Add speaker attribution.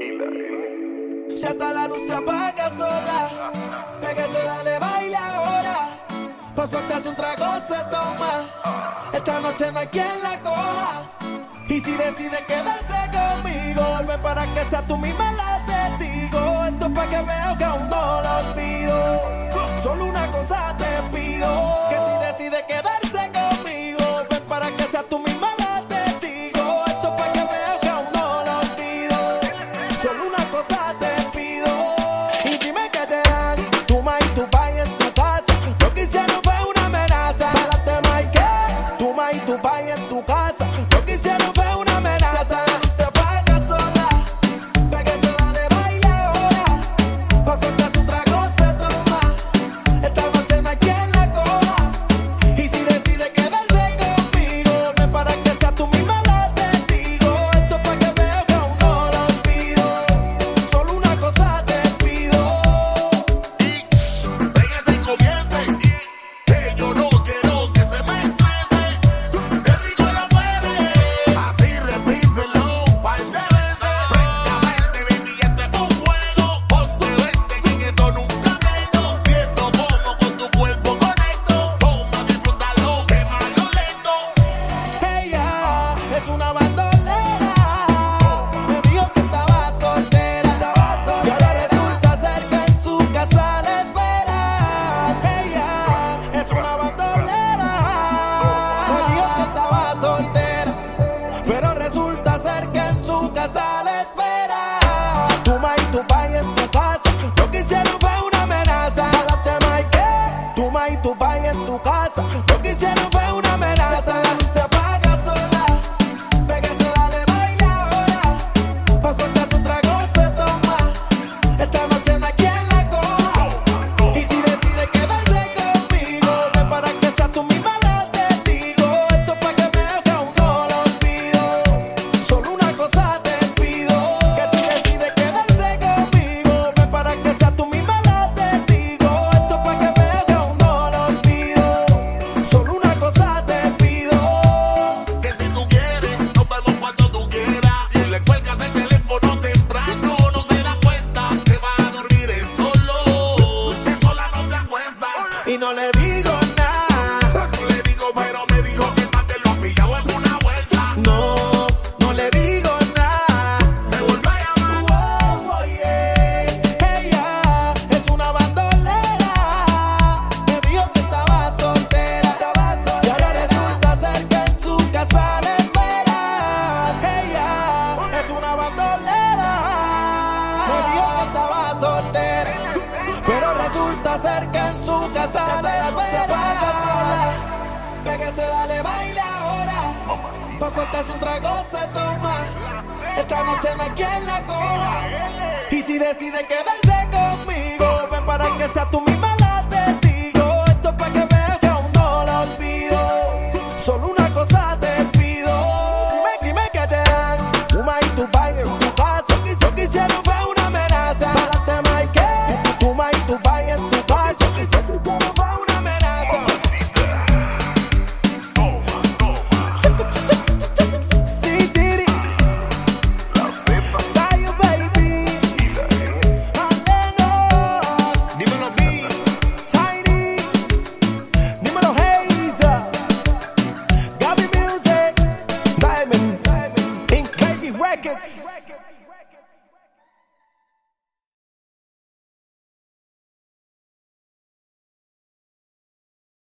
Speaker 1: Y la
Speaker 2: Ya está la luz se apaga sola. Pégase, dale, baila ahora. Pa' soltarse un trago se toma. Esta noche no hay quien la coja. Y si decide quedarse conmigo, vuelve para que sea tú misma la tu casa.
Speaker 3: Yo
Speaker 2: quisiera ver una casa. resulta ser que en su casa se la espera. Ve que se vale baila ahora. Pa' soltarse un trago se toma. Esta noche no hay quien la coja. Y si decide quedarse conmigo, ven para que sea tú misma la testigo. Esto es pa' que veas que aún no lo olvido. Solo una cosa te pido. Dime, que te dan. Uma y tu baile.